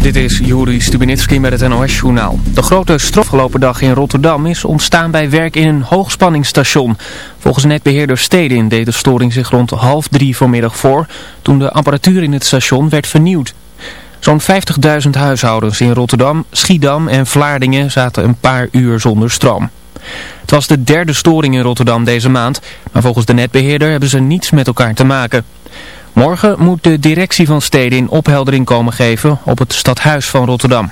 Dit is Juri Stubenitski met het NOS-journaal. De grote strafgelopen dag in Rotterdam is ontstaan bij werk in een hoogspanningsstation. Volgens netbeheerder Stedin deed de storing zich rond half drie vanmiddag voor... toen de apparatuur in het station werd vernieuwd. Zo'n 50.000 huishoudens in Rotterdam, Schiedam en Vlaardingen zaten een paar uur zonder stroom. Het was de derde storing in Rotterdam deze maand, maar volgens de netbeheerder hebben ze niets met elkaar te maken... Morgen moet de directie van Stedin opheldering komen geven op het stadhuis van Rotterdam.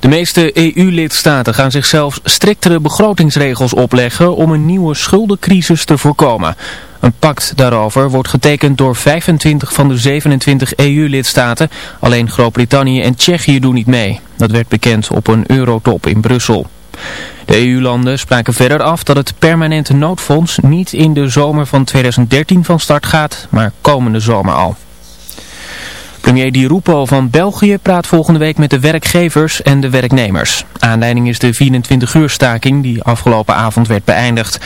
De meeste EU-lidstaten gaan zichzelf striktere begrotingsregels opleggen om een nieuwe schuldencrisis te voorkomen. Een pact daarover wordt getekend door 25 van de 27 EU-lidstaten. Alleen Groot-Brittannië en Tsjechië doen niet mee. Dat werd bekend op een eurotop in Brussel. De EU-landen spraken verder af dat het permanente noodfonds niet in de zomer van 2013 van start gaat, maar komende zomer al. Premier Di Rupo van België praat volgende week met de werkgevers en de werknemers. Aanleiding is de 24-uur staking die afgelopen avond werd beëindigd.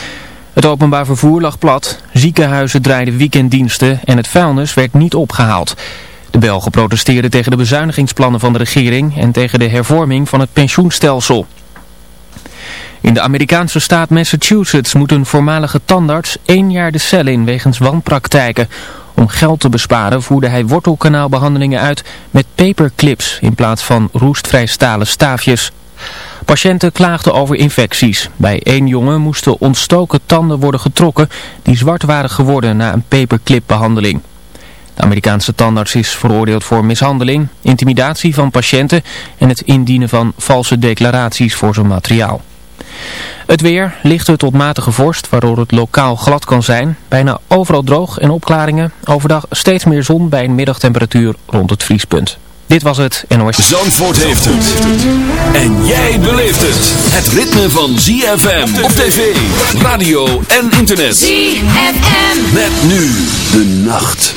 Het openbaar vervoer lag plat, ziekenhuizen draaiden weekenddiensten en het vuilnis werd niet opgehaald. De Belgen protesteerden tegen de bezuinigingsplannen van de regering en tegen de hervorming van het pensioenstelsel. In de Amerikaanse staat Massachusetts moet een voormalige tandarts één jaar de cel in wegens wanpraktijken. Om geld te besparen voerde hij wortelkanaalbehandelingen uit met paperclips in plaats van roestvrij stalen staafjes. Patiënten klaagden over infecties. Bij één jongen moesten ontstoken tanden worden getrokken die zwart waren geworden na een paperclipbehandeling. De Amerikaanse tandarts is veroordeeld voor mishandeling, intimidatie van patiënten en het indienen van valse declaraties voor zijn materiaal. Het weer, lichte tot matige vorst, waardoor het lokaal glad kan zijn. Bijna overal droog en opklaringen. Overdag steeds meer zon bij een middagtemperatuur rond het vriespunt. Dit was het NOS. Zandvoort heeft het. En jij beleeft het. Het ritme van ZFM op tv, radio en internet. ZFM. Met nu de nacht.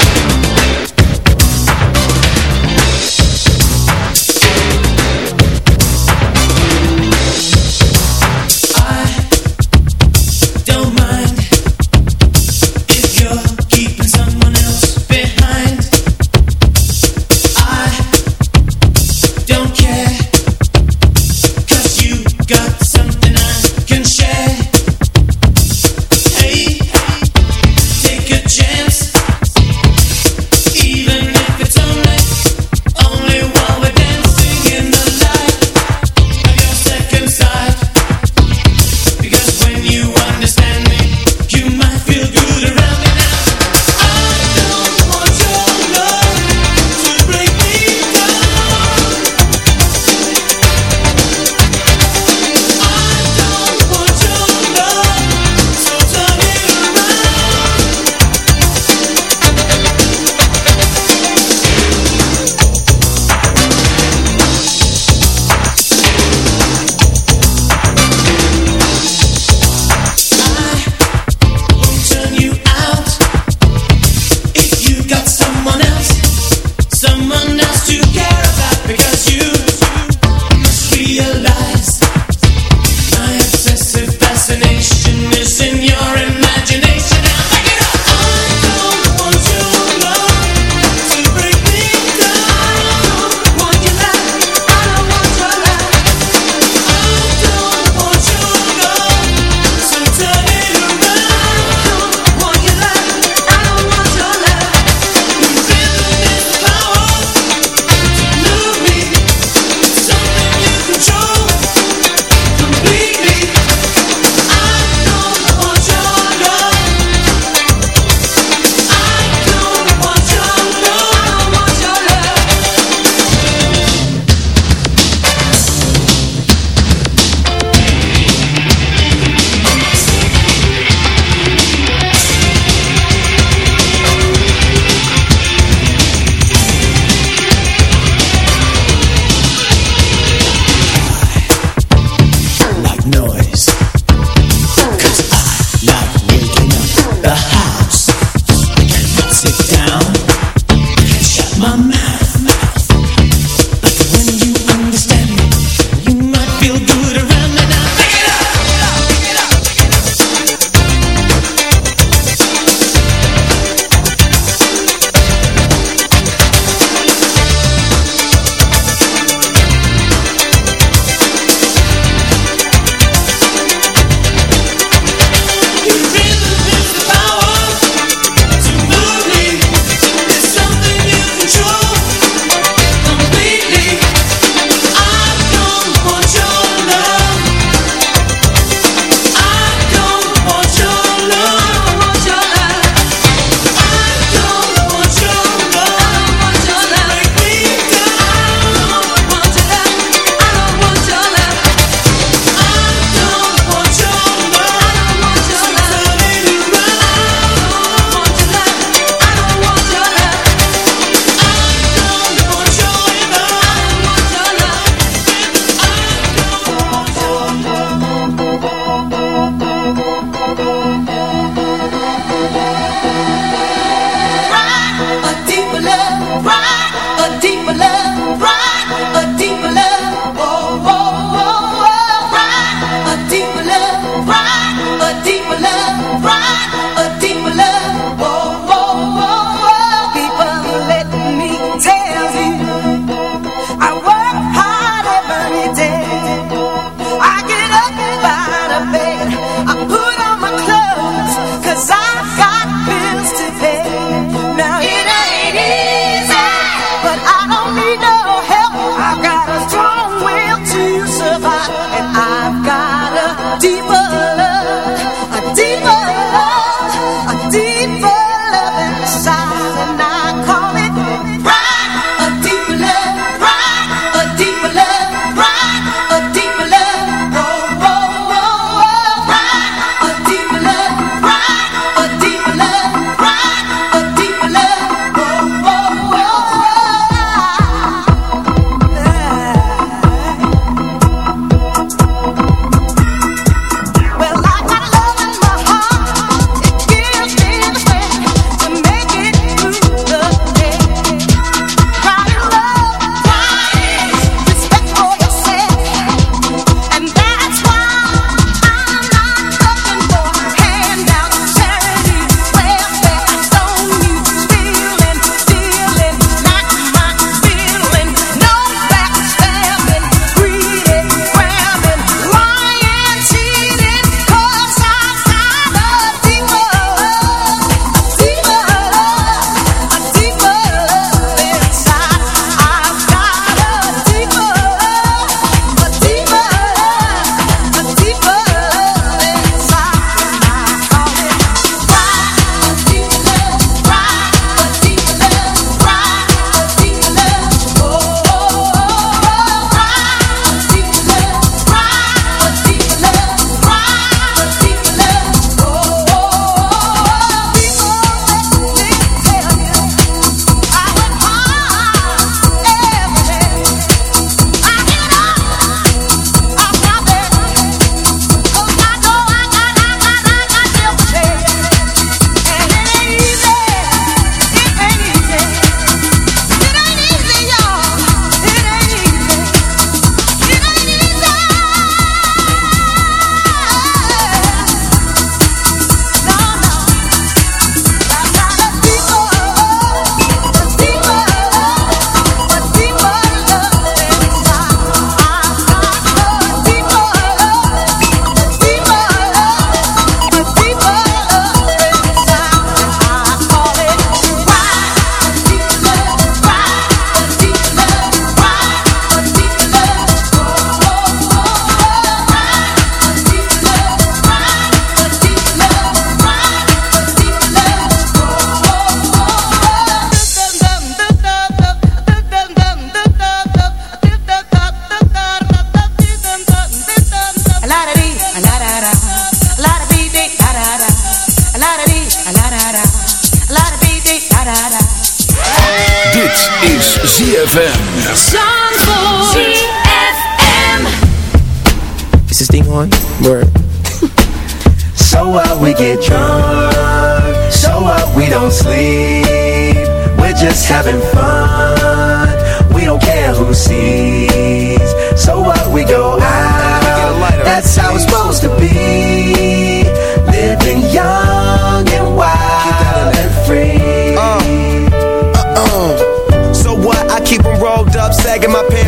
ZFM. ZFM. Is this thing on? Word. so what we get drunk, so what we don't sleep. We're just having fun. We don't care who sees. So what we go out, that's how it's supposed to be. My pants,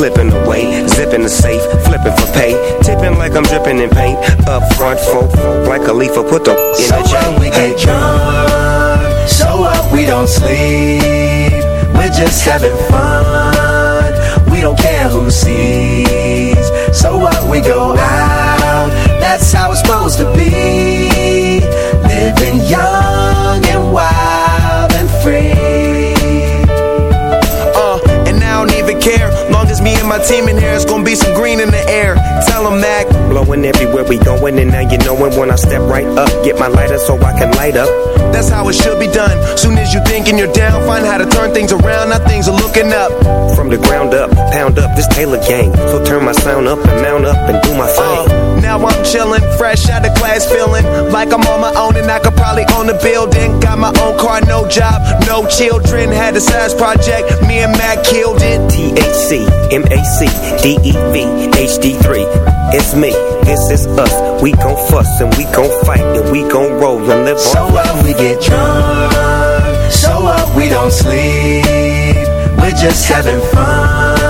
slipping away. Zipping the safe, flipping for pay. Tipping like I'm dripping in paint. Up front, folk, like a leaf, put the in So the chain. what we get drunk, so what we don't sleep. We're just having fun. We don't care who sees. So what we go out, that's how it's supposed to be. Living young and wild and free. Me and my team in here, it's gonna be some green in the air. Tell 'em, Mac. Blowing everywhere we going, and now you knowin' when I step right up. Get my lighter so I can light up. That's how it should be done. Soon as you thinking you're down, find how to turn things around. Now things are looking up. From the ground up, pound up this Taylor gang. So turn my sound up and mount up and do my thing. Uh, now I'm chillin', fresh out of class, feeling like I'm on my own and I could probably own a building. Got my own car, no job, no children. Had a size project, me and Mac killed it. THC, MAC, DEV, HD3. It's me, this is us. We gon' fuss and we gon' fight and we gon' roll and live So on. what we get drunk, so what we don't sleep. We're just having fun.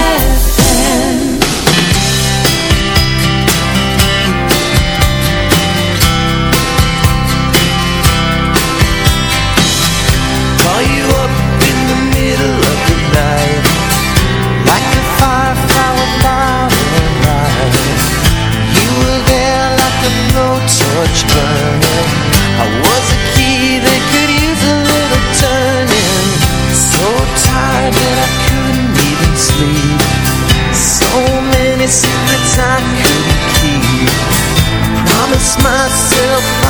myself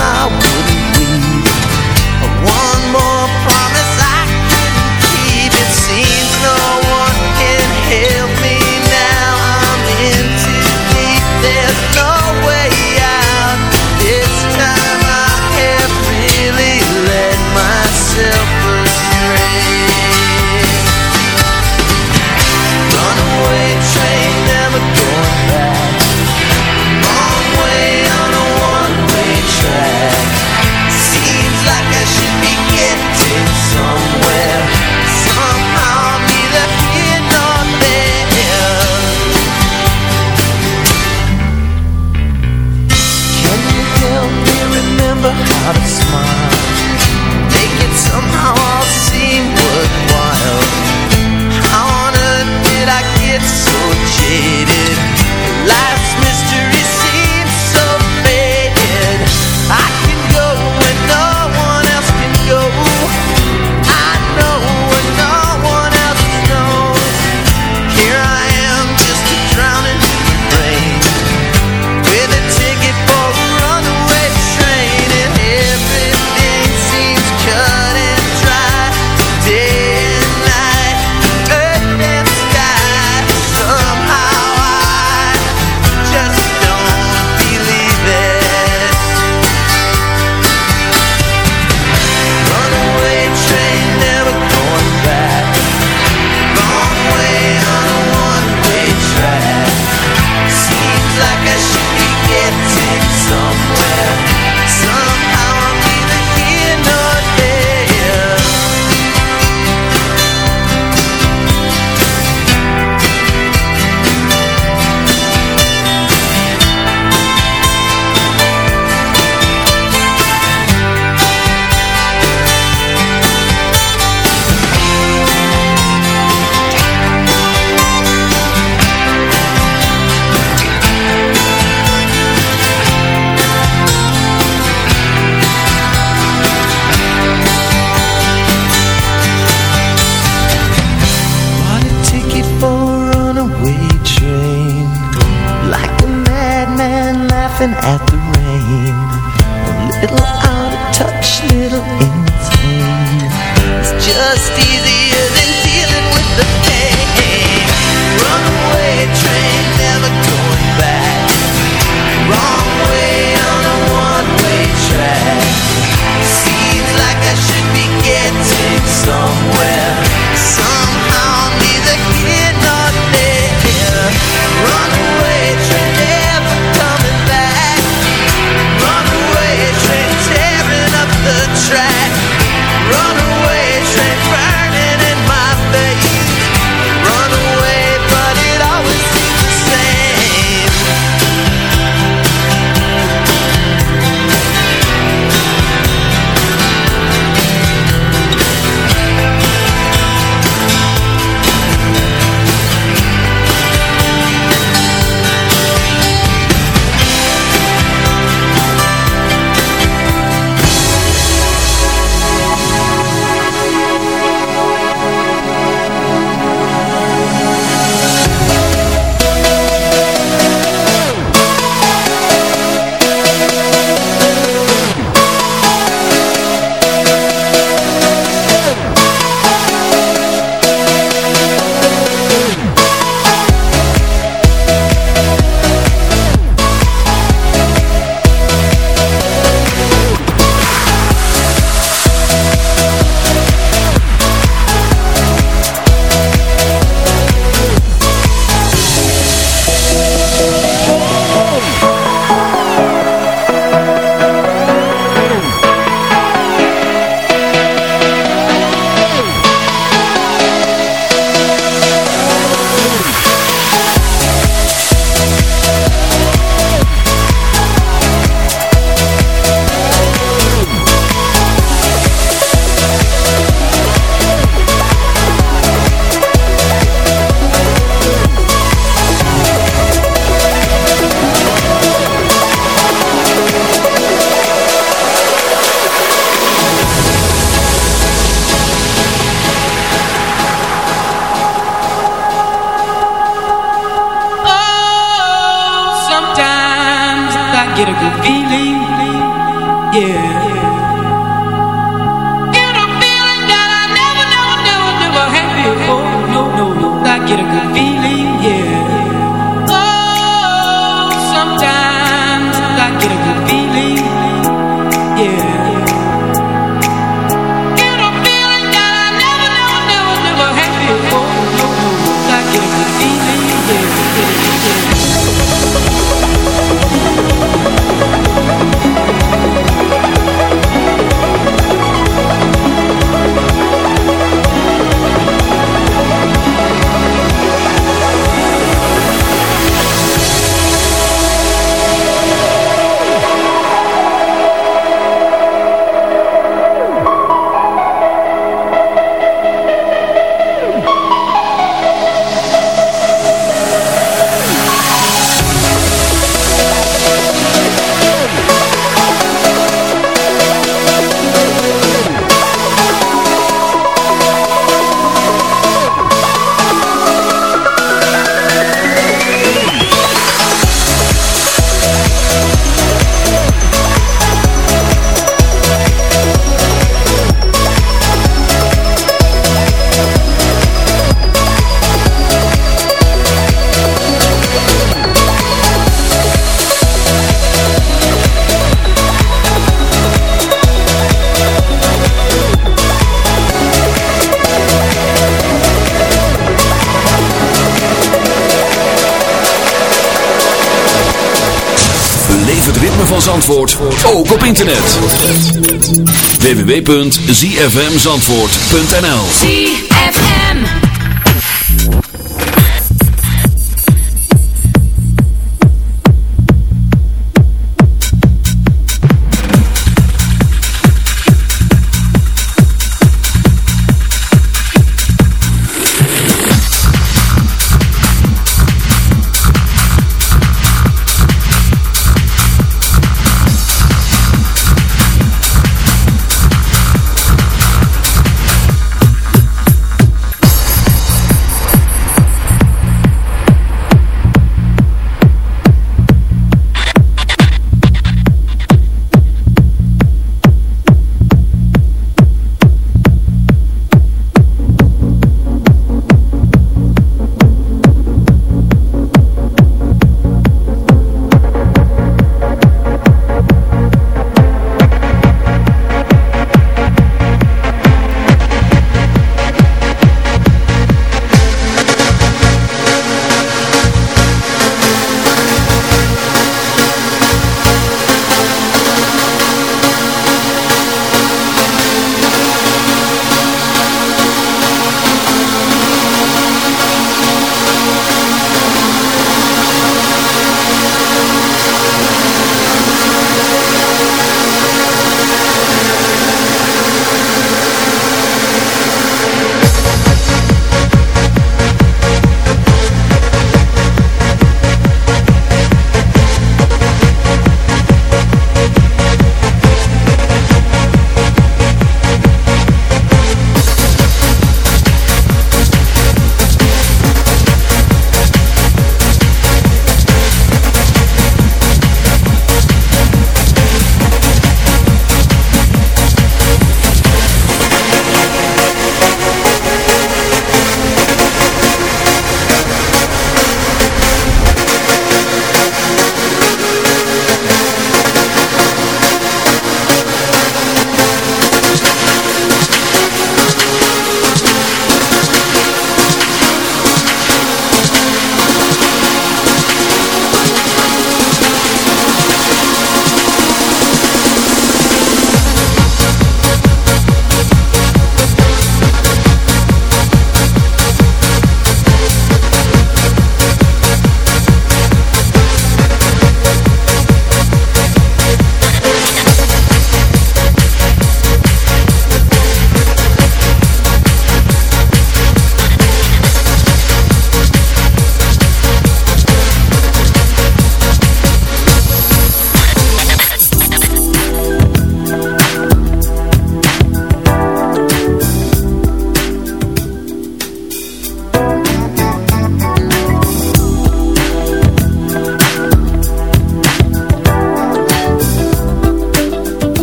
www.zfmzandvoort.nl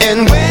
But they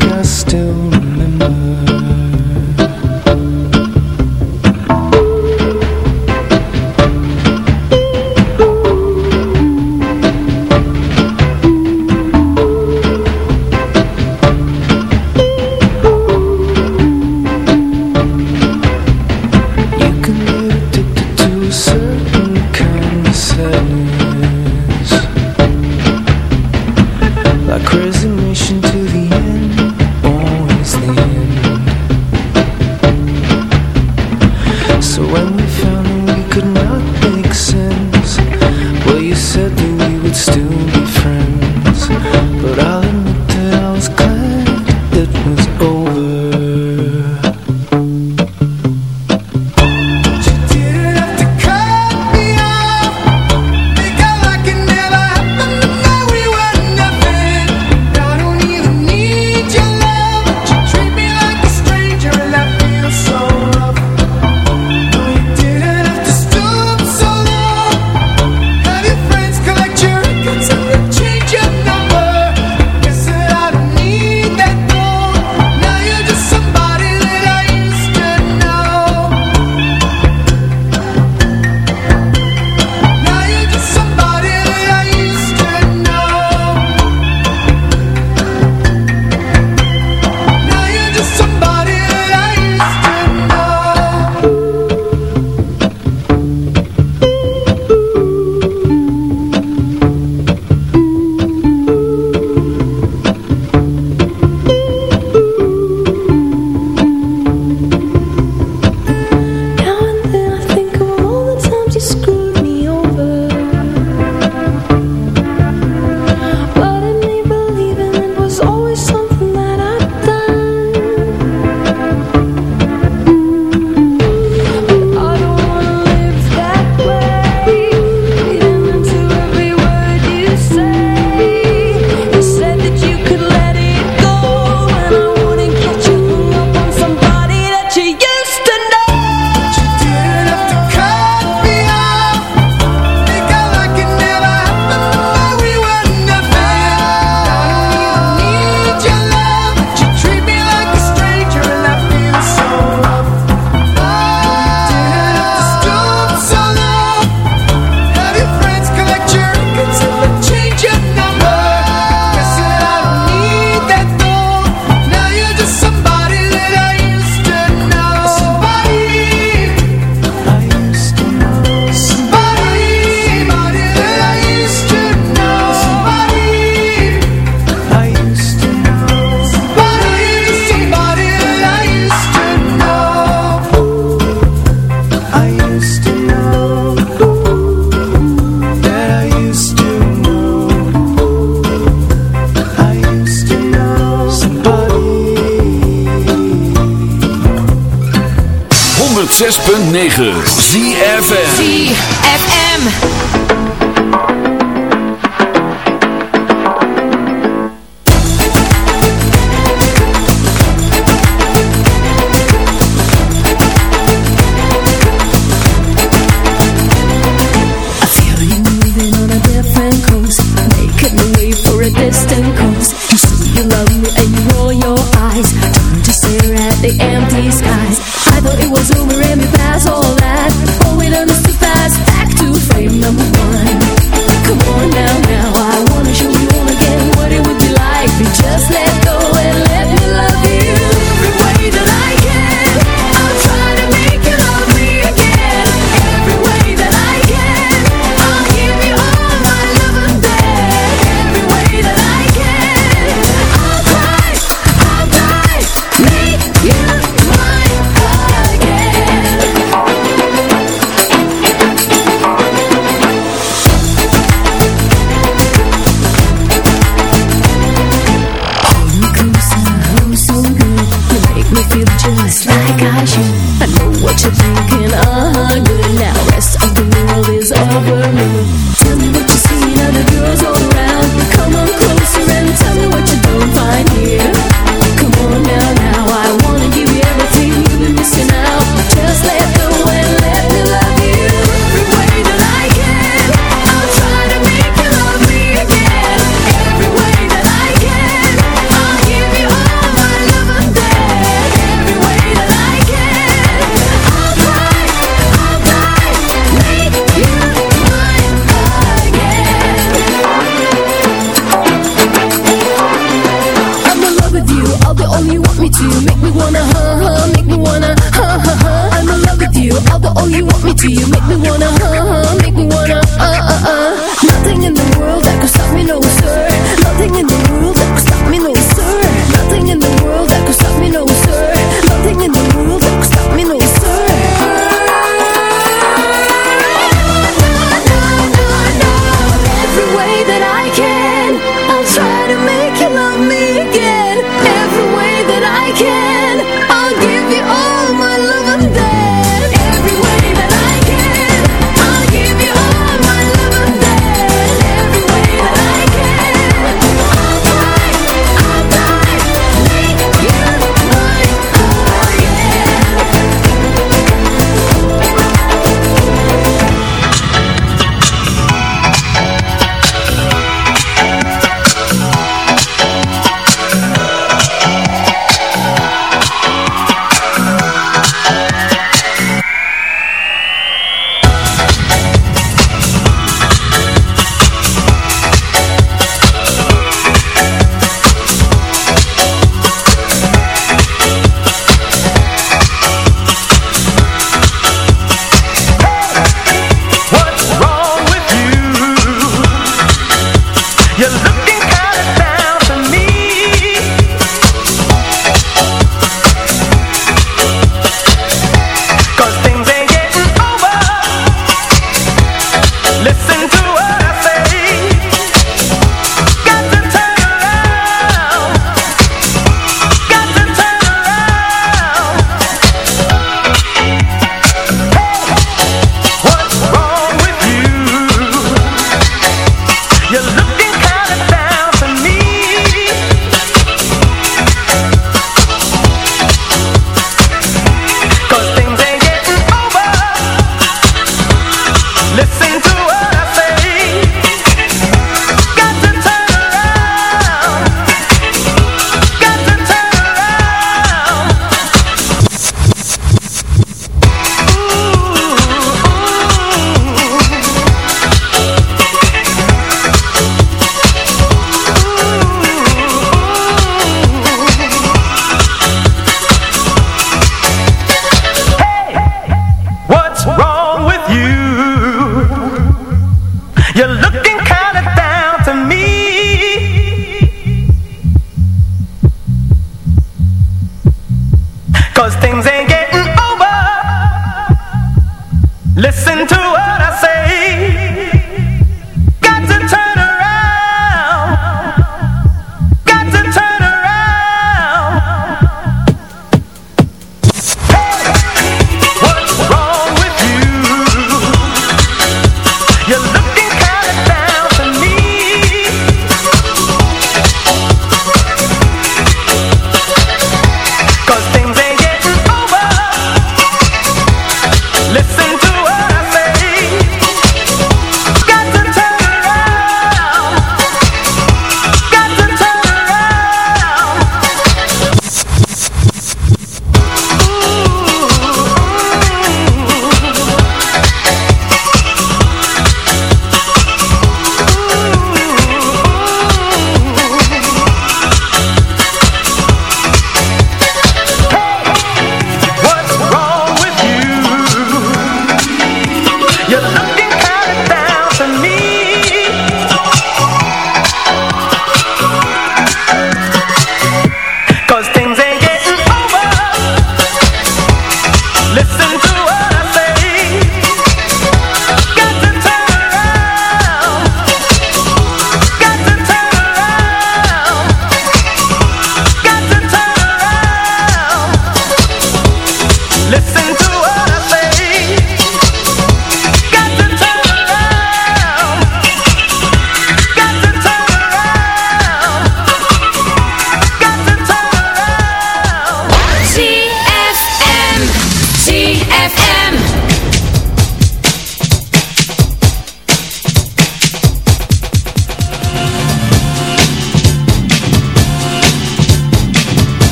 I still remember. eyes. Turned to stare at the empty skies. I thought it was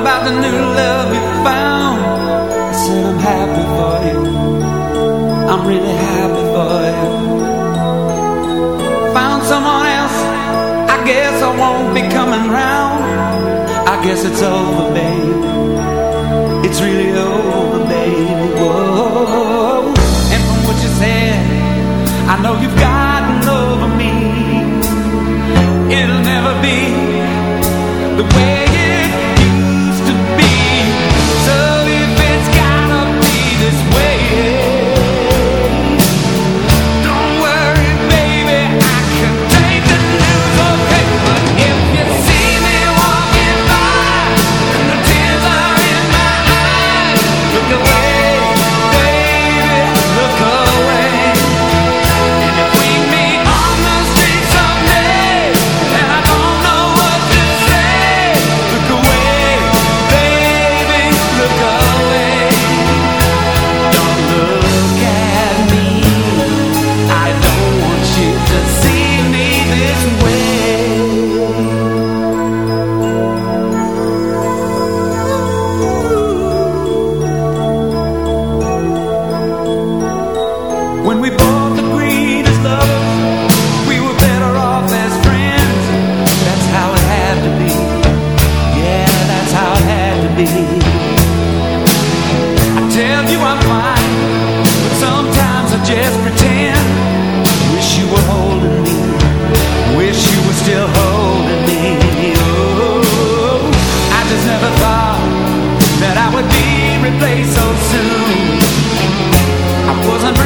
about the new love you found. I said I'm happy for you. I'm really happy for you. Found someone else. I guess I won't be coming round. I guess it's over, baby. It's really over, baby. Whoa. And from what you said, I know you've gotten over me. It'll never be the way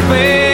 despair